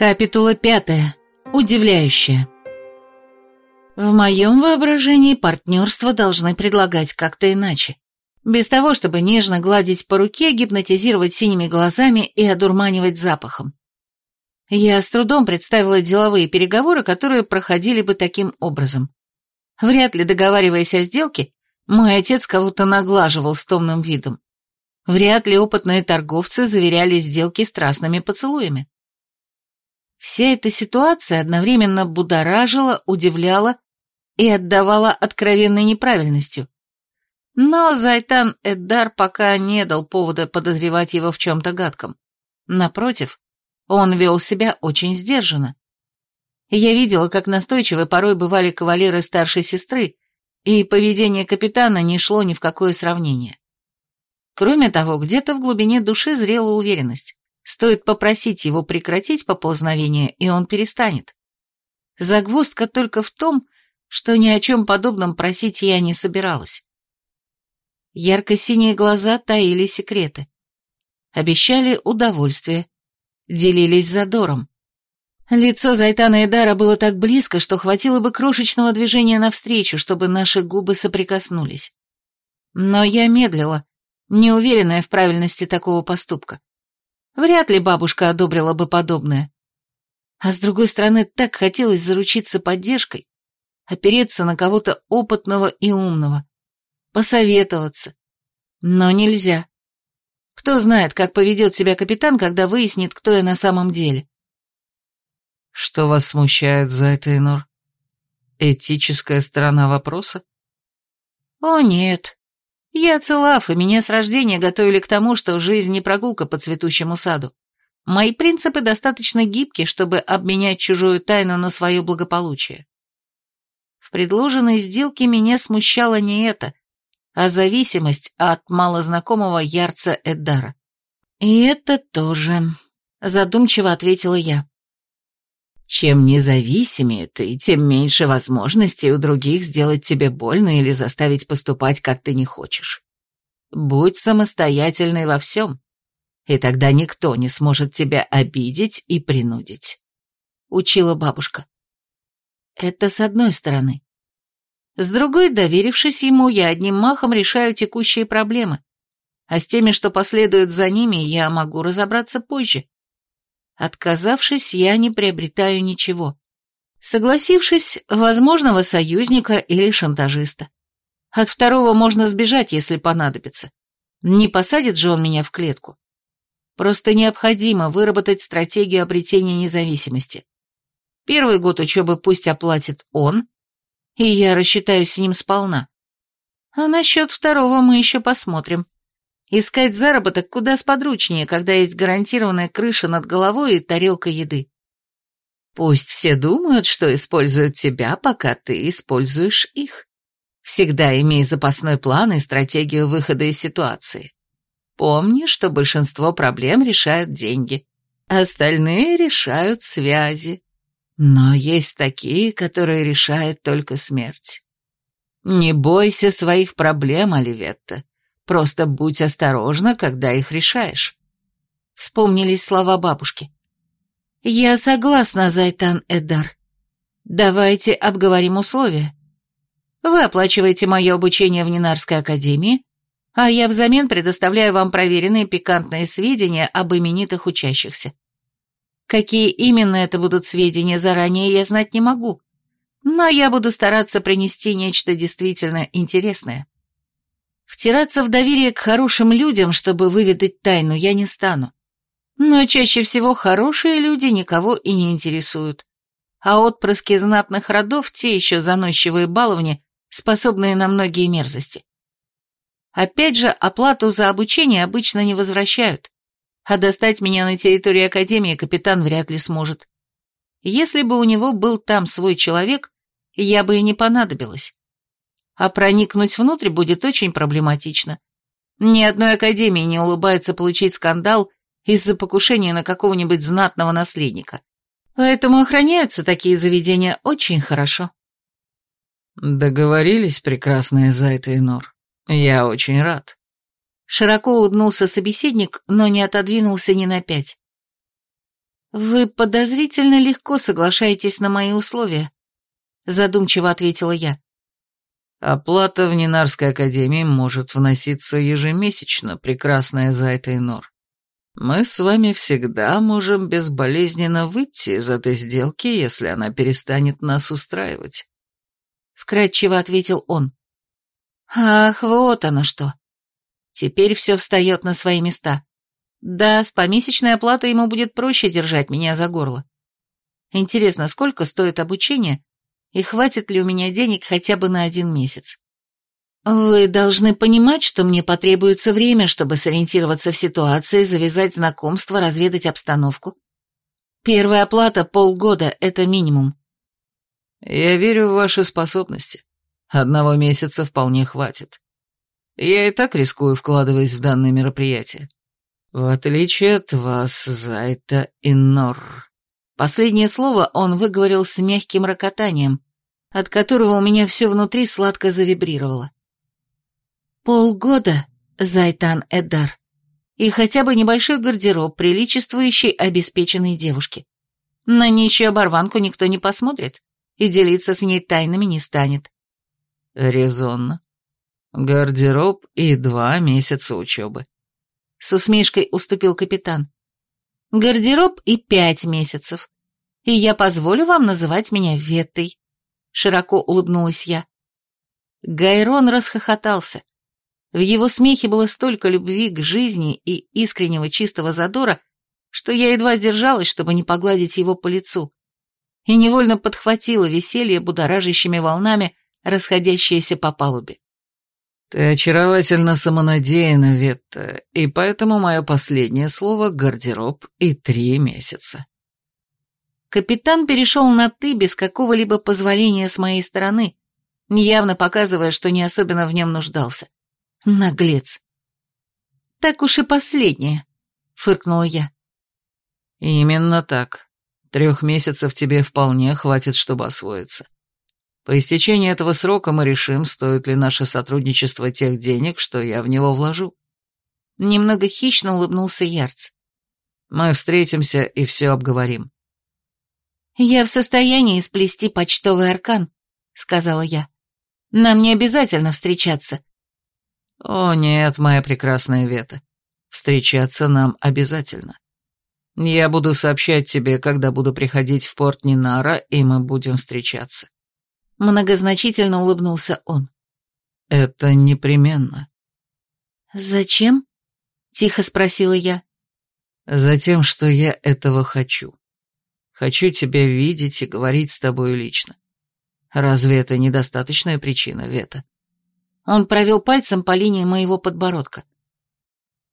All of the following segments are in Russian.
Капитула пятая. Удивляющая. В моем воображении партнерство должны предлагать как-то иначе. Без того, чтобы нежно гладить по руке, гипнотизировать синими глазами и одурманивать запахом. Я с трудом представила деловые переговоры, которые проходили бы таким образом. Вряд ли договариваясь о сделке, мой отец кого-то наглаживал с томным видом. Вряд ли опытные торговцы заверяли сделки страстными поцелуями. Вся эта ситуация одновременно будоражила, удивляла и отдавала откровенной неправильностью. Но Зайтан Эддар пока не дал повода подозревать его в чем-то гадком. Напротив, он вел себя очень сдержанно. Я видела, как настойчивы порой бывали кавалеры старшей сестры, и поведение капитана не шло ни в какое сравнение. Кроме того, где-то в глубине души зрела уверенность. Стоит попросить его прекратить поползновение, и он перестанет. Загвоздка только в том, что ни о чем подобном просить я не собиралась. Ярко-синие глаза таили секреты. Обещали удовольствие, делились задором. Лицо Зайтана и Дара было так близко, что хватило бы крошечного движения навстречу, чтобы наши губы соприкоснулись. Но я медлила, неуверенная в правильности такого поступка. Вряд ли бабушка одобрила бы подобное. А с другой стороны, так хотелось заручиться поддержкой, опереться на кого-то опытного и умного, посоветоваться. Но нельзя. Кто знает, как поведет себя капитан, когда выяснит, кто я на самом деле. Что вас смущает, Зайтейнор? Этическая сторона вопроса? О, нет. Я целав, и меня с рождения готовили к тому, что жизнь не прогулка по цветущему саду. Мои принципы достаточно гибки, чтобы обменять чужую тайну на свое благополучие. В предложенной сделке меня смущало не это, а зависимость от малознакомого ярца Эддара. «И это тоже», — задумчиво ответила я. Чем независимее ты, тем меньше возможностей у других сделать тебе больно или заставить поступать, как ты не хочешь. Будь самостоятельной во всем, и тогда никто не сможет тебя обидеть и принудить», — учила бабушка. Это с одной стороны. С другой, доверившись ему, я одним махом решаю текущие проблемы, а с теми, что последуют за ними, я могу разобраться позже. Отказавшись, я не приобретаю ничего. Согласившись, возможного союзника или шантажиста. От второго можно сбежать, если понадобится. Не посадит же он меня в клетку. Просто необходимо выработать стратегию обретения независимости. Первый год учебы пусть оплатит он, и я рассчитаюсь с ним сполна. А насчет второго мы еще посмотрим. Искать заработок куда сподручнее, когда есть гарантированная крыша над головой и тарелка еды. Пусть все думают, что используют тебя, пока ты используешь их. Всегда имей запасной план и стратегию выхода из ситуации. Помни, что большинство проблем решают деньги, остальные решают связи. Но есть такие, которые решают только смерть. Не бойся своих проблем, Оливетта. Просто будь осторожна, когда их решаешь. Вспомнились слова бабушки. Я согласна, Зайтан Эдар. Давайте обговорим условия. Вы оплачиваете мое обучение в Нинарской академии, а я взамен предоставляю вам проверенные пикантные сведения об именитых учащихся. Какие именно это будут сведения заранее, я знать не могу, но я буду стараться принести нечто действительно интересное. Втираться в доверие к хорошим людям, чтобы выведать тайну, я не стану. Но чаще всего хорошие люди никого и не интересуют. А отпрыски знатных родов, те еще заносчивые баловни, способные на многие мерзости. Опять же, оплату за обучение обычно не возвращают, а достать меня на территории Академии капитан вряд ли сможет. Если бы у него был там свой человек, я бы и не понадобилась а проникнуть внутрь будет очень проблематично. Ни одной академии не улыбается получить скандал из-за покушения на какого-нибудь знатного наследника. Поэтому охраняются такие заведения очень хорошо. Договорились, прекрасная Зайта и Нор. Я очень рад. Широко улыбнулся собеседник, но не отодвинулся ни на пять. «Вы подозрительно легко соглашаетесь на мои условия», — задумчиво ответила я. «Оплата в Нинарской академии может вноситься ежемесячно, прекрасная Зайта и Нор. Мы с вами всегда можем безболезненно выйти из этой сделки, если она перестанет нас устраивать», — вкратчиво ответил он. «Ах, вот оно что. Теперь все встает на свои места. Да, с помесячной оплатой ему будет проще держать меня за горло. Интересно, сколько стоит обучение, и хватит ли у меня денег хотя бы на один месяц? Вы должны понимать, что мне потребуется время, чтобы сориентироваться в ситуации, завязать знакомство, разведать обстановку. Первая оплата полгода – это минимум. Я верю в ваши способности. Одного месяца вполне хватит. Я и так рискую, вкладываясь в данное мероприятие. В отличие от вас, Зайта и Нор. Последнее слово он выговорил с мягким рокотанием, от которого у меня все внутри сладко завибрировало. Полгода, Зайтан Эддар, и хотя бы небольшой гардероб, приличествующий обеспеченной девушке. На нищую оборванку никто не посмотрит и делиться с ней тайнами не станет. Резонно. Гардероб и два месяца учебы. С усмешкой уступил капитан. Гардероб и пять месяцев. И я позволю вам называть меня Веттой. Широко улыбнулась я. Гайрон расхохотался. В его смехе было столько любви к жизни и искреннего чистого задора, что я едва сдержалась, чтобы не погладить его по лицу, и невольно подхватила веселье будоражащими волнами, расходящиеся по палубе. «Ты очаровательно самонадеяна, Ветта, и поэтому мое последнее слово — гардероб и три месяца». Капитан перешел на «ты» без какого-либо позволения с моей стороны, явно показывая, что не особенно в нем нуждался. Наглец. «Так уж и последнее», — фыркнула я. «Именно так. Трех месяцев тебе вполне хватит, чтобы освоиться. По истечении этого срока мы решим, стоит ли наше сотрудничество тех денег, что я в него вложу». Немного хищно улыбнулся Ярц. «Мы встретимся и все обговорим». «Я в состоянии сплести почтовый аркан», — сказала я. «Нам не обязательно встречаться. «О нет, моя прекрасная Вета, встречаться нам обязательно. Я буду сообщать тебе, когда буду приходить в порт Нинара, и мы будем встречаться». Многозначительно улыбнулся он. «Это непременно». «Зачем?» — тихо спросила я. «Затем, что я этого хочу. Хочу тебя видеть и говорить с тобой лично. Разве это недостаточная причина, Вета?» Он провел пальцем по линии моего подбородка.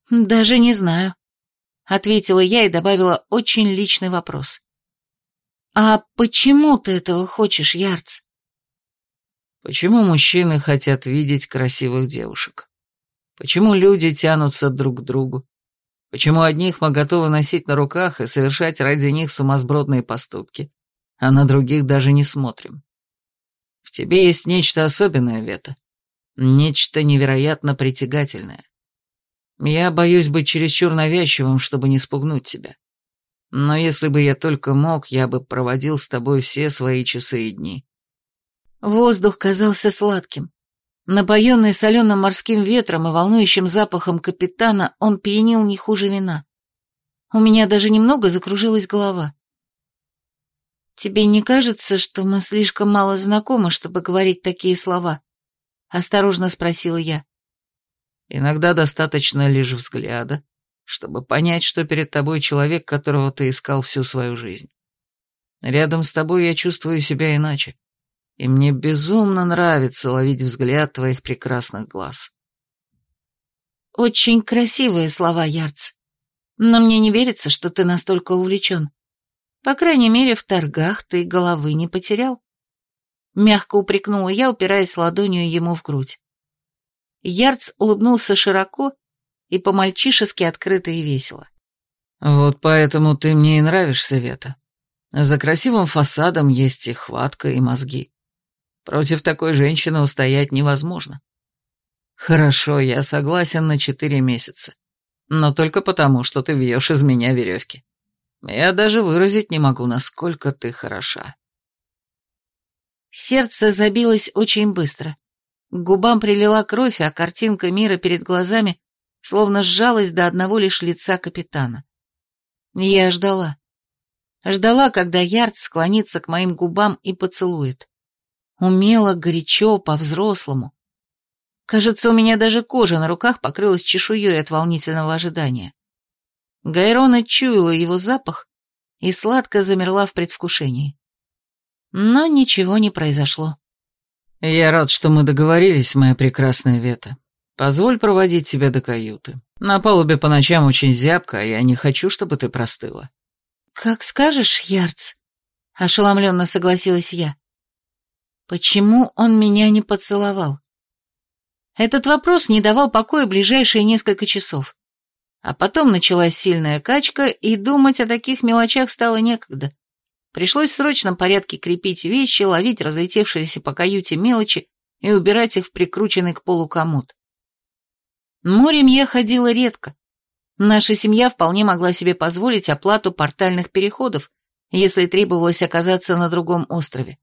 «Даже не знаю», — ответила я и добавила очень личный вопрос. «А почему ты этого хочешь, Ярц?» «Почему мужчины хотят видеть красивых девушек? Почему люди тянутся друг к другу? Почему одних мы готовы носить на руках и совершать ради них сумасбродные поступки, а на других даже не смотрим? В тебе есть нечто особенное, Вета. Нечто невероятно притягательное. Я боюсь быть чересчур навязчивым, чтобы не спугнуть тебя. Но если бы я только мог, я бы проводил с тобой все свои часы и дни. Воздух казался сладким. Напоенный соленым морским ветром и волнующим запахом капитана, он пьянил не хуже вина. У меня даже немного закружилась голова. «Тебе не кажется, что мы слишком мало знакомы, чтобы говорить такие слова?» — осторожно спросила я. «Иногда достаточно лишь взгляда, чтобы понять, что перед тобой человек, которого ты искал всю свою жизнь. Рядом с тобой я чувствую себя иначе, и мне безумно нравится ловить взгляд твоих прекрасных глаз». «Очень красивые слова, Ярц, но мне не верится, что ты настолько увлечен. По крайней мере, в торгах ты головы не потерял». Мягко упрекнула я, упираясь ладонью ему в грудь. Ярц улыбнулся широко и по-мальчишески открыто и весело. «Вот поэтому ты мне и нравишься, Вета. За красивым фасадом есть и хватка, и мозги. Против такой женщины устоять невозможно. Хорошо, я согласен на четыре месяца. Но только потому, что ты вьешь из меня веревки. Я даже выразить не могу, насколько ты хороша. Сердце забилось очень быстро. К губам прилила кровь, а картинка мира перед глазами словно сжалась до одного лишь лица капитана. Я ждала. Ждала, когда Ярд склонится к моим губам и поцелует. Умело, горячо, по-взрослому. Кажется, у меня даже кожа на руках покрылась чешуей от волнительного ожидания. Гайрона чуяла его запах и сладко замерла в предвкушении. Но ничего не произошло. «Я рад, что мы договорились, моя прекрасная Вета. Позволь проводить тебя до каюты. На палубе по ночам очень зябко, а я не хочу, чтобы ты простыла». «Как скажешь, Ярц», — ошеломленно согласилась я. «Почему он меня не поцеловал?» Этот вопрос не давал покоя ближайшие несколько часов. А потом началась сильная качка, и думать о таких мелочах стало некогда. Пришлось в срочном порядке крепить вещи, ловить разлетевшиеся по каюте мелочи и убирать их в прикрученный к полу комод. Морем я ходила редко. Наша семья вполне могла себе позволить оплату портальных переходов, если требовалось оказаться на другом острове.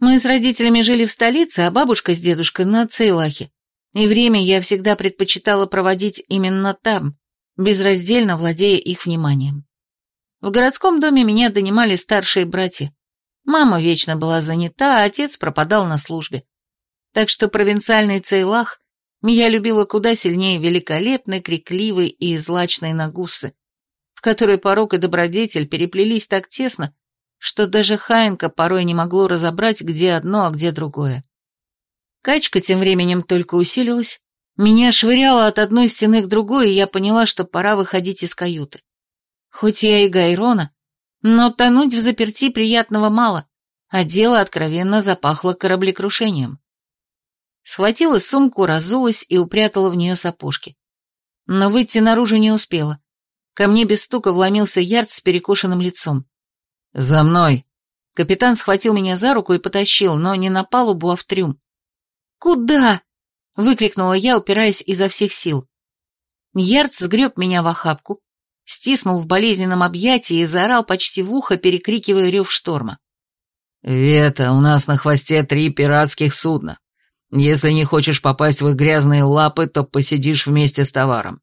Мы с родителями жили в столице, а бабушка с дедушкой на Цейлахе, и время я всегда предпочитала проводить именно там, безраздельно владея их вниманием. В городском доме меня донимали старшие братья. Мама вечно была занята, а отец пропадал на службе. Так что провинциальный Цейлах я любила куда сильнее великолепной, крикливой и злачной Нагусы, в которой порог и добродетель переплелись так тесно, что даже Хаенка порой не могло разобрать, где одно, а где другое. Качка тем временем только усилилась, меня швыряло от одной стены к другой, и я поняла, что пора выходить из каюты. Хоть я и Гайрона, но тонуть в заперти приятного мало, а дело откровенно запахло кораблекрушением. Схватила сумку, разулась и упрятала в нее сапожки. Но выйти наружу не успела. Ко мне без стука вломился ярд с перекошенным лицом. «За мной!» Капитан схватил меня за руку и потащил, но не на палубу, а в трюм. «Куда?» — выкрикнула я, упираясь изо всех сил. Ярд сгреб меня в охапку, стиснул в болезненном объятии и заорал почти в ухо, перекрикивая рев шторма. «Вета, у нас на хвосте три пиратских судна. Если не хочешь попасть в их грязные лапы, то посидишь вместе с товаром.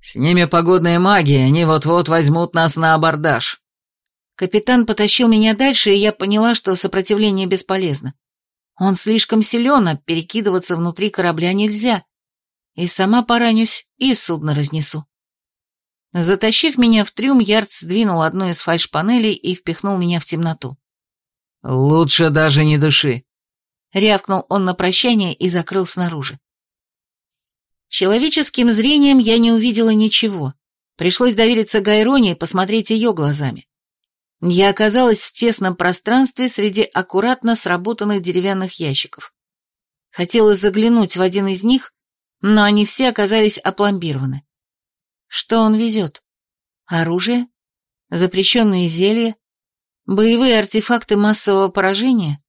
С ними погодные маги, они вот-вот возьмут нас на абордаж». Капитан потащил меня дальше, и я поняла, что сопротивление бесполезно. Он слишком силен, а перекидываться внутри корабля нельзя. И сама поранюсь, и судно разнесу. Затащив меня в трюм, Ярд сдвинул одну из фальшпанелей и впихнул меня в темноту. «Лучше даже не дыши», — рявкнул он на прощание и закрыл снаружи. Человеческим зрением я не увидела ничего. Пришлось довериться Гайроне и посмотреть ее глазами. Я оказалась в тесном пространстве среди аккуратно сработанных деревянных ящиков. Хотела заглянуть в один из них, но они все оказались опломбированы. Что он везет? Оружие? Запрещенные зелья? Боевые артефакты массового поражения?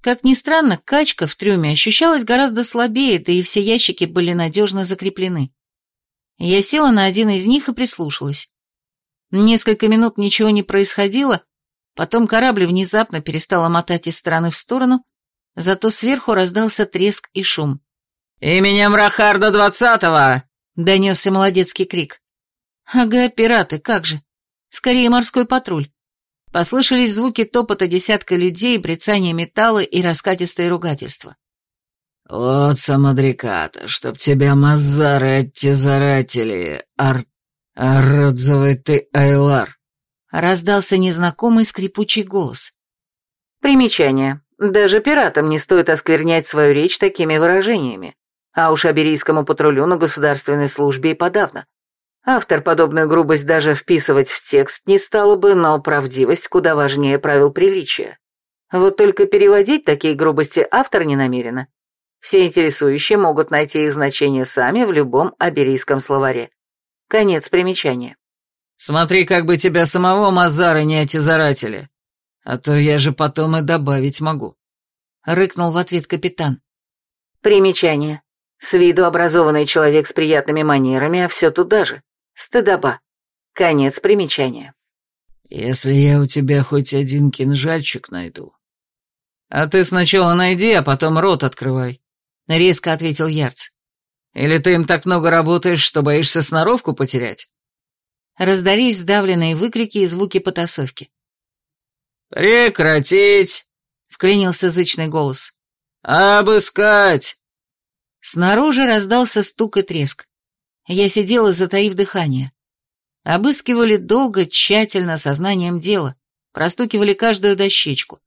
Как ни странно, качка в трюме ощущалась гораздо слабее, да и все ящики были надежно закреплены. Я села на один из них и прислушалась. Несколько минут ничего не происходило, потом корабль внезапно перестал мотать из стороны в сторону, зато сверху раздался треск и шум. «Именем Рахарда двадцатого!» Донесся молодецкий крик. Ага, пираты, как же. Скорее морской патруль. Послышались звуки топота десятка людей, брецания металла и раскатистые ругательства. «Вот самодреката, чтоб тебя мазары оттезаратели, ар... ародзовый ты Айлар!» Раздался незнакомый скрипучий голос. Примечание. Даже пиратам не стоит осквернять свою речь такими выражениями а уж аберийскому патрулю на государственной службе и подавно. Автор подобную грубость даже вписывать в текст не стало бы, но правдивость куда важнее правил приличия. Вот только переводить такие грубости автор не намерена. Все интересующие могут найти их значение сами в любом аберийском словаре. Конец примечания. «Смотри, как бы тебя самого Мазара не отизаратели, а то я же потом и добавить могу», — рыкнул в ответ капитан. Примечание. С виду образованный человек с приятными манерами, а все туда же. Стыдоба. Конец примечания. Если я у тебя хоть один кинжальчик найду. А ты сначала найди, а потом рот открывай, резко ответил Ярц. Или ты им так много работаешь, что боишься сноровку потерять? Раздались сдавленные выкрики и звуки потасовки. «Прекратить!» — вклинился зычный голос. «Обыскать!» Снаружи раздался стук и треск. Я сидела, затаив дыхание. Обыскивали долго, тщательно, сознанием дела, простукивали каждую дощечку,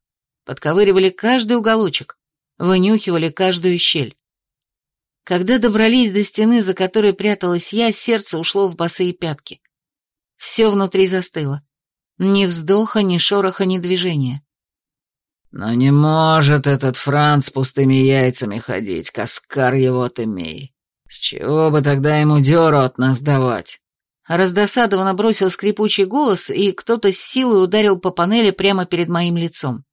подковыривали каждый уголочек, вынюхивали каждую щель. Когда добрались до стены, за которой пряталась я, сердце ушло в босые пятки. Все внутри застыло. Ни вздоха, ни шороха, ни движения. «Но не может этот Франц с пустыми яйцами ходить, каскар его отымей. С чего бы тогда ему дёру от нас давать?» Раздосадованно бросил скрипучий голос, и кто-то с силой ударил по панели прямо перед моим лицом.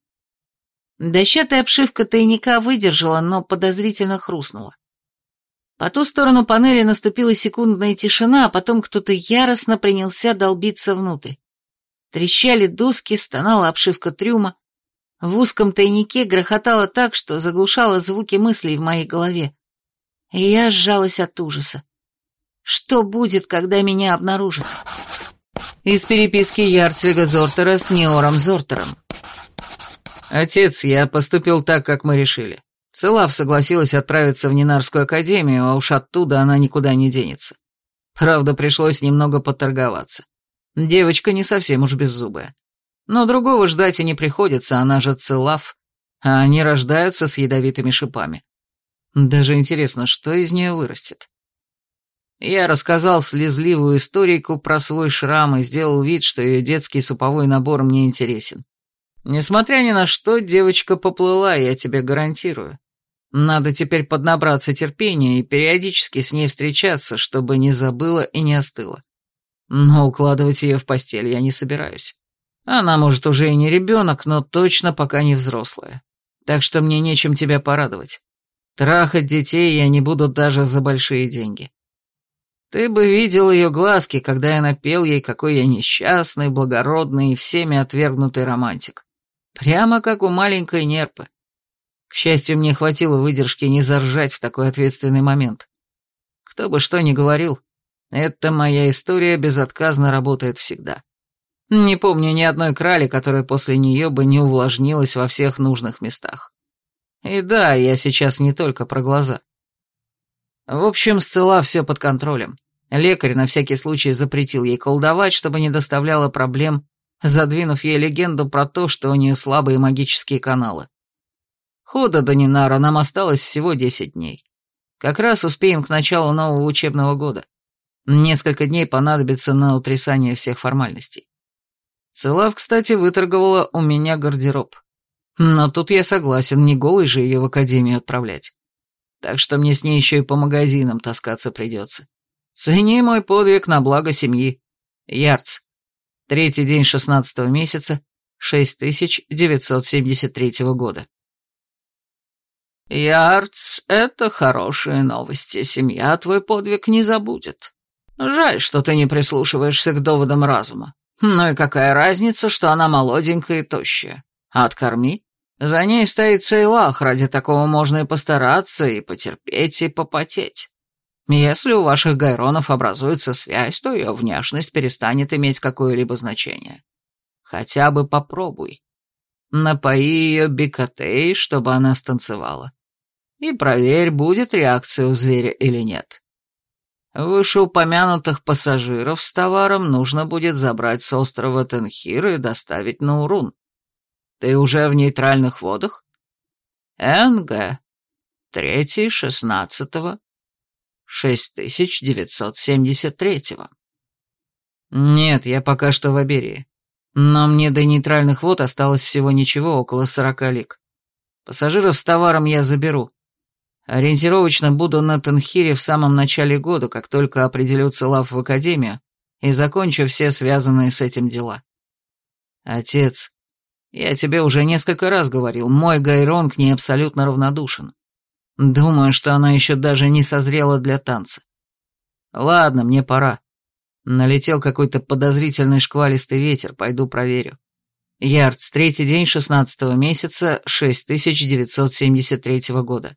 Дощатая обшивка тайника выдержала, но подозрительно хрустнула. По ту сторону панели наступила секундная тишина, а потом кто-то яростно принялся долбиться внутрь. Трещали доски, стонала обшивка трюма. В узком тайнике грохотало так, что заглушало звуки мыслей в моей голове. И я сжалась от ужаса. Что будет, когда меня обнаружат? Из переписки Ярцвига Зортера с Неором Зортером. «Отец, я поступил так, как мы решили. Целав согласилась отправиться в Нинарскую академию, а уж оттуда она никуда не денется. Правда, пришлось немного поторговаться. Девочка не совсем уж беззубая. Но другого ждать и не приходится, она же Целав, а они рождаются с ядовитыми шипами. Даже интересно, что из нее вырастет. Я рассказал слезливую историку про свой шрам и сделал вид, что ее детский суповой набор мне интересен. Несмотря ни на что, девочка поплыла, я тебе гарантирую. Надо теперь поднабраться терпения и периодически с ней встречаться, чтобы не забыла и не остыла. Но укладывать ее в постель я не собираюсь. Она, может, уже и не ребенок, но точно пока не взрослая. Так что мне нечем тебя порадовать. Трахать детей я не буду даже за большие деньги. Ты бы видел ее глазки, когда я напел ей, какой я несчастный, благородный и всеми отвергнутый романтик. Прямо как у маленькой нерпы. К счастью, мне хватило выдержки не заржать в такой ответственный момент. Кто бы что ни говорил, эта моя история безотказно работает всегда. Не помню ни одной крали, которая после нее бы не увлажнилась во всех нужных местах. И да, я сейчас не только про глаза. В общем, с цела все под контролем. Лекарь на всякий случай запретил ей колдовать, чтобы не доставляло проблем, задвинув ей легенду про то, что у нее слабые магические каналы. Хода до Нинара нам осталось всего 10 дней. Как раз успеем к началу нового учебного года. Несколько дней понадобится на утрясание всех формальностей. Целав, кстати, выторговала у меня гардероб. Но тут я согласен, не голый же ее в академию отправлять так что мне с ней еще и по магазинам таскаться придется. Цени мой подвиг на благо семьи. Ярц. Третий день шестнадцатого месяца, 6973 года. Ярц, это хорошие новости, семья твой подвиг не забудет. Жаль, что ты не прислушиваешься к доводам разума. Ну и какая разница, что она молоденькая и тощая? Откорми. За ней стоит Сейлах, ради такого можно и постараться, и потерпеть, и попотеть. Если у ваших гайронов образуется связь, то ее внешность перестанет иметь какое-либо значение. Хотя бы попробуй. Напои ее бикотей, чтобы она станцевала. И проверь, будет реакция у зверя или нет. Вышеупомянутых пассажиров с товаром нужно будет забрать с острова Тенхир и доставить на Урун. Ты уже в нейтральных водах? НГ. Третий, шестнадцатого, шесть тысяч девятьсот семьдесят третьего. Нет, я пока что в Аберии. Но мне до нейтральных вод осталось всего ничего, около сорока лик. Пассажиров с товаром я заберу. Ориентировочно буду на Танхире в самом начале года, как только определю Целав в Академию и закончу все связанные с этим дела. Отец, я тебе уже несколько раз говорил, мой Гайрон к ней абсолютно равнодушен. Думаю, что она еще даже не созрела для танца. Ладно, мне пора. Налетел какой-то подозрительный шквалистый ветер, пойду проверю. Ярдс, третий день шестнадцатого месяца 6973 года.